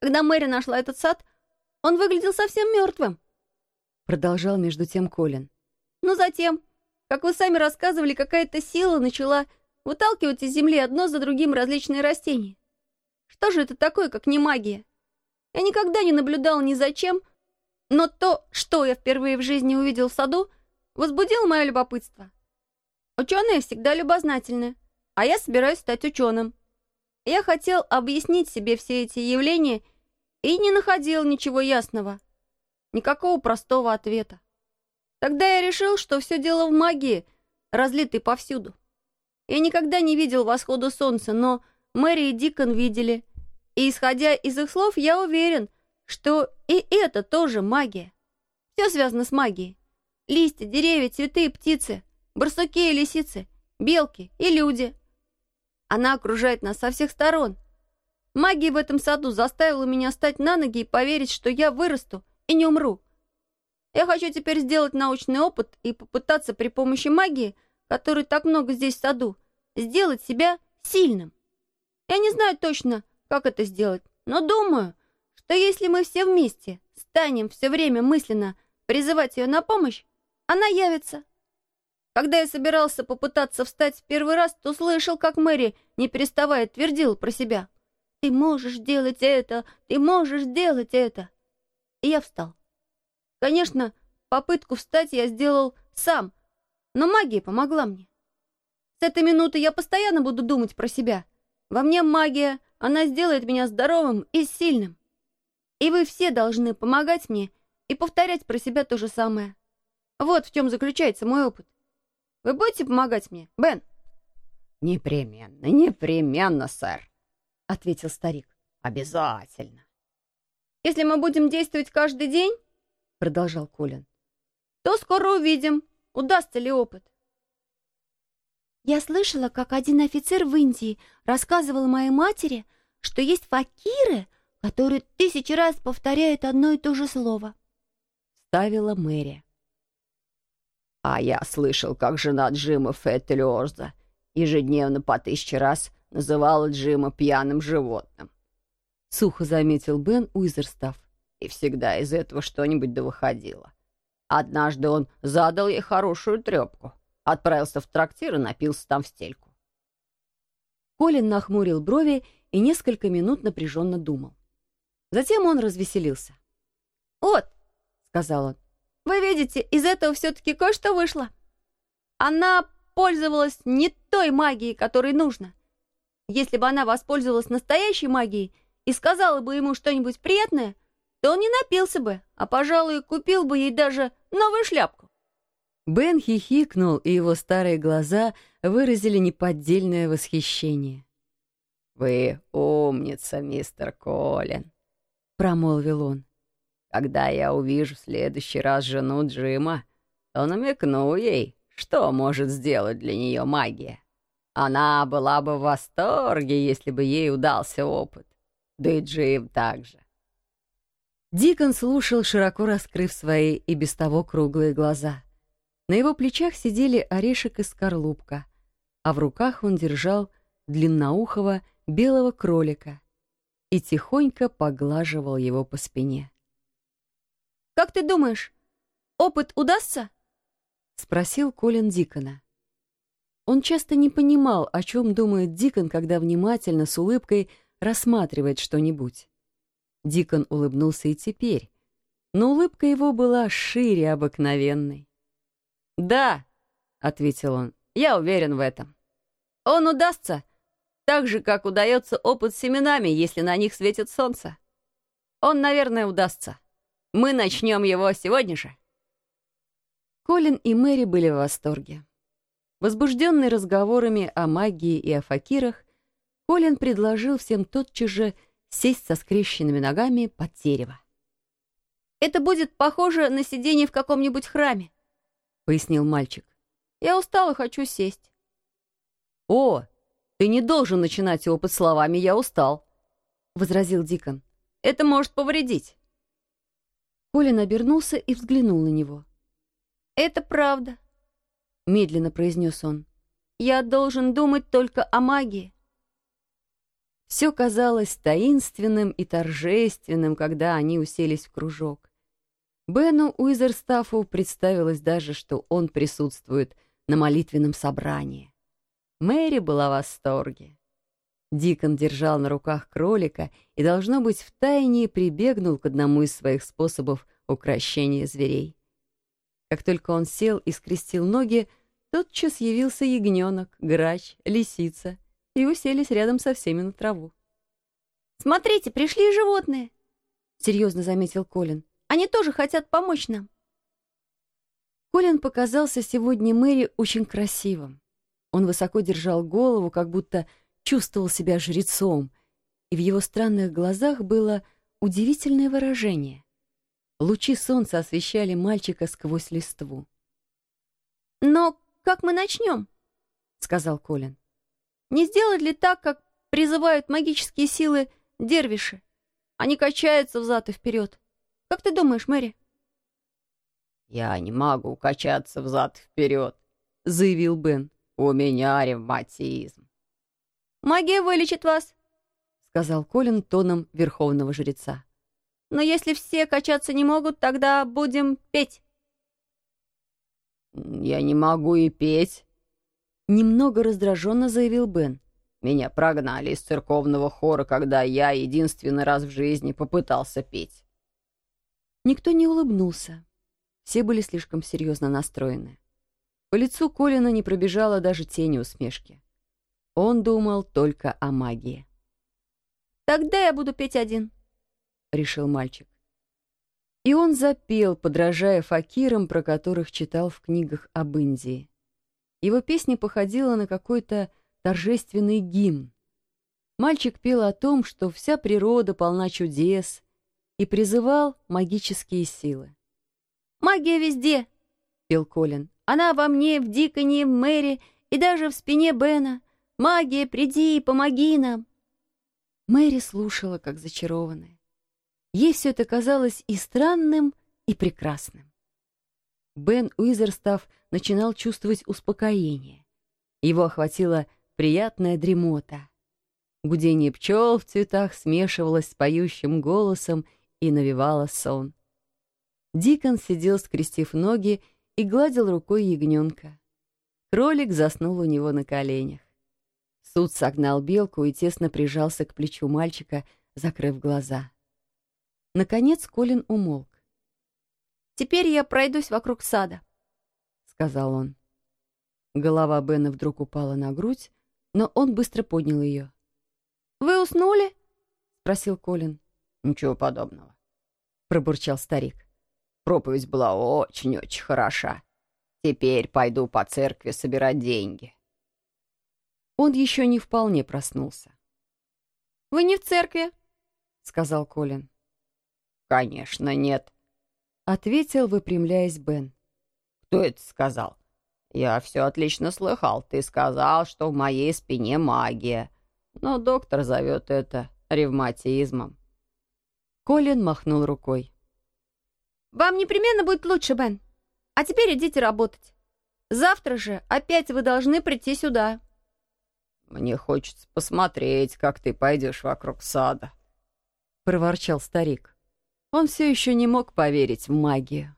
Когда Мэри нашла этот сад, он выглядел совсем мертвым. Продолжал между тем Колин. Но затем, как вы сами рассказывали, какая-то сила начала выталкивать из земли одно за другим различные растения. Что же это такое, как не магия? Я никогда не наблюдал ни за чем, но то, что я впервые в жизни увидел в саду, возбудило мое любопытство. Ученые всегда любознательны, а я собираюсь стать ученым. Я хотел объяснить себе все эти явления и не находил ничего ясного, никакого простого ответа. Тогда я решил, что все дело в магии, разлитой повсюду. Я никогда не видел восхода солнца, но Мэри и Дикон видели. И, исходя из их слов, я уверен, что и это тоже магия. Все связано с магией. Листья, деревья, цветы птицы, барсуки и лисицы, белки и люди. Она окружает нас со всех сторон. Магия в этом саду заставила меня стать на ноги и поверить, что я вырасту и не умру. Я хочу теперь сделать научный опыт и попытаться при помощи магии – которой так много здесь в саду, сделать себя сильным. Я не знаю точно, как это сделать, но думаю, что если мы все вместе станем все время мысленно призывать ее на помощь, она явится. Когда я собирался попытаться встать в первый раз, то слышал, как Мэри, не переставая, твердила про себя. «Ты можешь делать это! Ты можешь делать это!» И я встал. Конечно, попытку встать я сделал сам, но магия помогла мне. С этой минуты я постоянно буду думать про себя. Во мне магия, она сделает меня здоровым и сильным. И вы все должны помогать мне и повторять про себя то же самое. Вот в чем заключается мой опыт. Вы будете помогать мне, Бен? «Непременно, непременно, сэр», — ответил старик. «Обязательно». «Если мы будем действовать каждый день, — продолжал Колин, — то скоро увидим, Удастся ли опыт? Я слышала, как один офицер в Индии рассказывал моей матери, что есть факиры, которые тысячи раз повторяют одно и то же слово. Ставила Мэри. А я слышал, как жена Джима Феттелиорза ежедневно по тысяче раз называла Джима пьяным животным. Сухо заметил Бен Уизерстав. И всегда из этого что-нибудь да выходило. Однажды он задал ей хорошую трепку, отправился в трактир и напился там в стельку. Колин нахмурил брови и несколько минут напряженно думал. Затем он развеселился. «Вот», — сказал он, — «вы видите, из этого все-таки кое-что вышло. Она пользовалась не той магией, которой нужно. Если бы она воспользовалась настоящей магией и сказала бы ему что-нибудь приятное, то он не напился бы, а, пожалуй, купил бы ей даже новую шляпку. Бен хихикнул, и его старые глаза выразили неподдельное восхищение. «Вы умница, мистер Колин», — промолвил он. «Когда я увижу в следующий раз жену Джима, то намекну ей, что может сделать для нее магия. Она была бы в восторге, если бы ей удался опыт. Да и Джим также. Дикон слушал, широко раскрыв свои и без того круглые глаза. На его плечах сидели орешек и скорлупка, а в руках он держал длинноухого белого кролика и тихонько поглаживал его по спине. «Как ты думаешь, опыт удастся?» — спросил Колин Дикона. Он часто не понимал, о чем думает Дикон, когда внимательно, с улыбкой рассматривает что-нибудь. Дикон улыбнулся и теперь, но улыбка его была шире обыкновенной. «Да», — ответил он, — «я уверен в этом. Он удастся, так же, как удается опыт с семенами, если на них светит солнце. Он, наверное, удастся. Мы начнем его сегодня же». Колин и Мэри были в восторге. Возбужденный разговорами о магии и о факирах, Колин предложил всем тотчас же сесть со скрещенными ногами под дерево. «Это будет похоже на сидение в каком-нибудь храме», — пояснил мальчик. «Я устал и хочу сесть». «О, ты не должен начинать опыт словами «я устал», — возразил Дикон. «Это может повредить». Колин обернулся и взглянул на него. «Это правда», — медленно произнес он. «Я должен думать только о магии». Все казалось таинственным и торжественным, когда они уселись в кружок. Бену Уизерстафу представилось даже, что он присутствует на молитвенном собрании. Мэри была в восторге. Дикон держал на руках кролика и, должно быть, втайне прибегнул к одному из своих способов укрощения зверей. Как только он сел и скрестил ноги, тотчас явился ягненок, грач, лисица и уселись рядом со всеми на траву. «Смотрите, пришли животные!» — серьезно заметил Колин. «Они тоже хотят помочь нам!» Колин показался сегодня Мэри очень красивым. Он высоко держал голову, как будто чувствовал себя жрецом, и в его странных глазах было удивительное выражение. Лучи солнца освещали мальчика сквозь листву. «Но как мы начнем?» — сказал Колин. «Не сделать ли так, как призывают магические силы дервиши? Они качаются взад и вперед. Как ты думаешь, Мэри?» «Я не могу качаться взад и вперед», — заявил Бен. «У меня ревматизм». «Магия вылечит вас», — сказал Колин тоном верховного жреца. Но если все качаться не могут, тогда будем петь. «Я не могу и петь», — немного раздраженно заявил Бен. «Меня прогнали из церковного хора, когда я единственный раз в жизни попытался петь». Никто не улыбнулся. Все были слишком серьезно настроены. По лицу Колина не пробежала даже тени усмешки. Он думал только о магии. «Тогда я буду петь один», — решил мальчик. И он запел, подражая факирам, про которых читал в книгах об Индии. Его песня походила на какой-то торжественный гимн. Мальчик пел о том, что вся природа полна чудес, и призывал магические силы. «Магия везде!» — пел Колин. «Она во мне, в Диконе, в Мэри и даже в спине Бена. Магия, приди и помоги нам!» Мэри слушала, как зачарованная. Ей все это казалось и странным, и прекрасным. Бен Уизерстав начинал чувствовать успокоение. Его охватила приятная дремота. Гудение пчел в цветах смешивалось с поющим голосом и навевало сон. Дикон сидел, скрестив ноги, и гладил рукой ягненка. Кролик заснул у него на коленях. Суд согнал белку и тесно прижался к плечу мальчика, закрыв глаза. Наконец Колин умолк. «Теперь я пройдусь вокруг сада», — сказал он. Голова Бена вдруг упала на грудь, но он быстро поднял ее. «Вы уснули?» — спросил Колин. «Ничего подобного», — пробурчал старик. «Проповедь была очень-очень хороша. Теперь пойду по церкви собирать деньги». Он еще не вполне проснулся. «Вы не в церкви», — сказал Колин. «Конечно, нет», — ответил, выпрямляясь Бен. «Кто это сказал?» «Я все отлично слыхал. Ты сказал, что в моей спине магия. Но доктор зовет это ревматизмом». Колин махнул рукой. «Вам непременно будет лучше, Бен. А теперь идите работать. Завтра же опять вы должны прийти сюда». «Мне хочется посмотреть, как ты пойдешь вокруг сада», — проворчал старик. Он все еще не мог поверить в магию.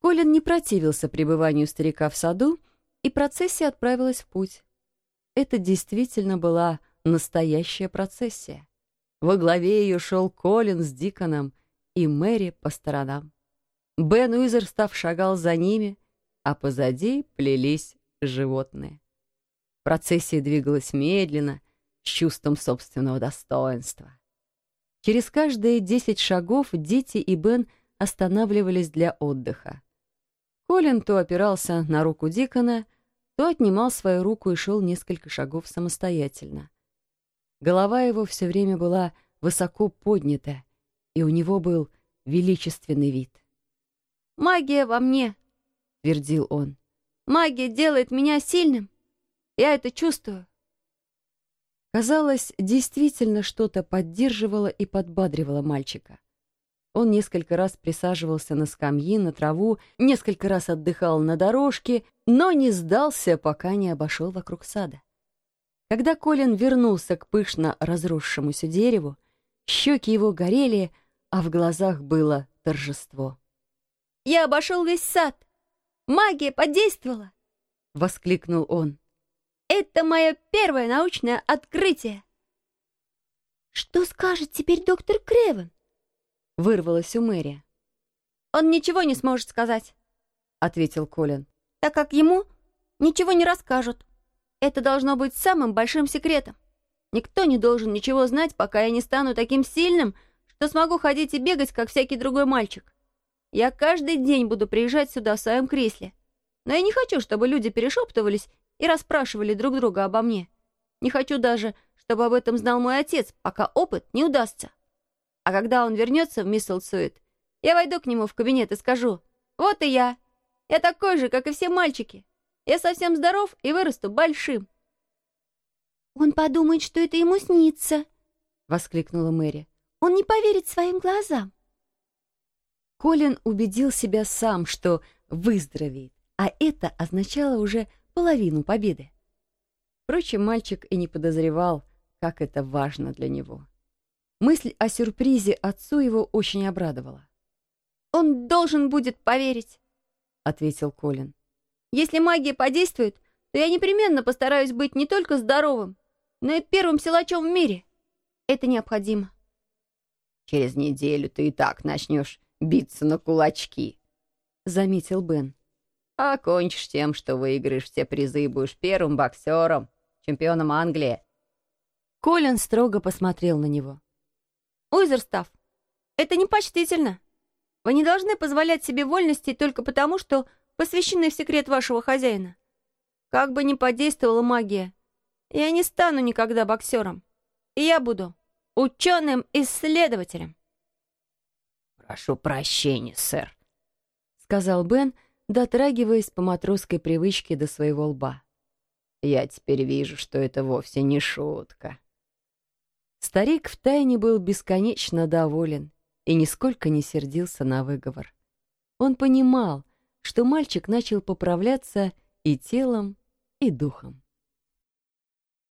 Колин не противился пребыванию старика в саду, и процессия отправилась в путь. Это действительно была настоящая процессия. Во главе ее шел Колин с Диконом и Мэри по сторонам. Бен Уизерстав шагал за ними, а позади плелись животные. Процессия двигалась медленно, с чувством собственного достоинства. Через каждые десять шагов дети и Бен останавливались для отдыха. Колин то опирался на руку Дикона, то отнимал свою руку и шел несколько шагов самостоятельно. Голова его все время была высоко поднята, и у него был величественный вид. «Магия во мне», — твердил он. «Магия делает меня сильным. Я это чувствую. Казалось, действительно что-то поддерживало и подбадривало мальчика. Он несколько раз присаживался на скамьи, на траву, несколько раз отдыхал на дорожке, но не сдался, пока не обошел вокруг сада. Когда Колин вернулся к пышно разросшемуся дереву, щеки его горели, а в глазах было торжество. «Я обошел весь сад! Магия подействовала!» — воскликнул он. «Это мое первое научное открытие!» «Что скажет теперь доктор Кревен?» — вырвалось у Мэри. «Он ничего не сможет сказать», — ответил Колин, «так как ему ничего не расскажут. Это должно быть самым большим секретом. Никто не должен ничего знать, пока я не стану таким сильным, что смогу ходить и бегать, как всякий другой мальчик. Я каждый день буду приезжать сюда в своем кресле. Но я не хочу, чтобы люди перешептывались и расспрашивали друг друга обо мне. Не хочу даже, чтобы об этом знал мой отец, пока опыт не удастся. А когда он вернется в Мисселсуит, я войду к нему в кабинет и скажу, «Вот и я. Я такой же, как и все мальчики. Я совсем здоров и вырасту большим». «Он подумает, что это ему снится», — воскликнула Мэри. «Он не поверит своим глазам». Колин убедил себя сам, что выздоровеет, а это означало уже половину победы. Впрочем, мальчик и не подозревал, как это важно для него. Мысль о сюрпризе отцу его очень обрадовала. «Он должен будет поверить», — ответил Колин. «Если магия подействует, то я непременно постараюсь быть не только здоровым, но и первым силачом в мире. Это необходимо». «Через неделю ты и так начнешь биться на кулачки», — заметил Бен. «А кончишь тем, что выиграешь все призы и будешь первым боксером, чемпионом Англии». Колин строго посмотрел на него. Уизерстав, это непочтительно. Вы не должны позволять себе вольности только потому, что посвящены в секрет вашего хозяина. Как бы ни подействовала магия, я не стану никогда боксером. И я буду ученым-исследователем. «Прошу прощения, сэр», — сказал Бен, дотрагиваясь по матросской привычке до своего лба. «Я теперь вижу, что это вовсе не шутка». Старик втайне был бесконечно доволен и нисколько не сердился на выговор. Он понимал, что мальчик начал поправляться и телом, и духом.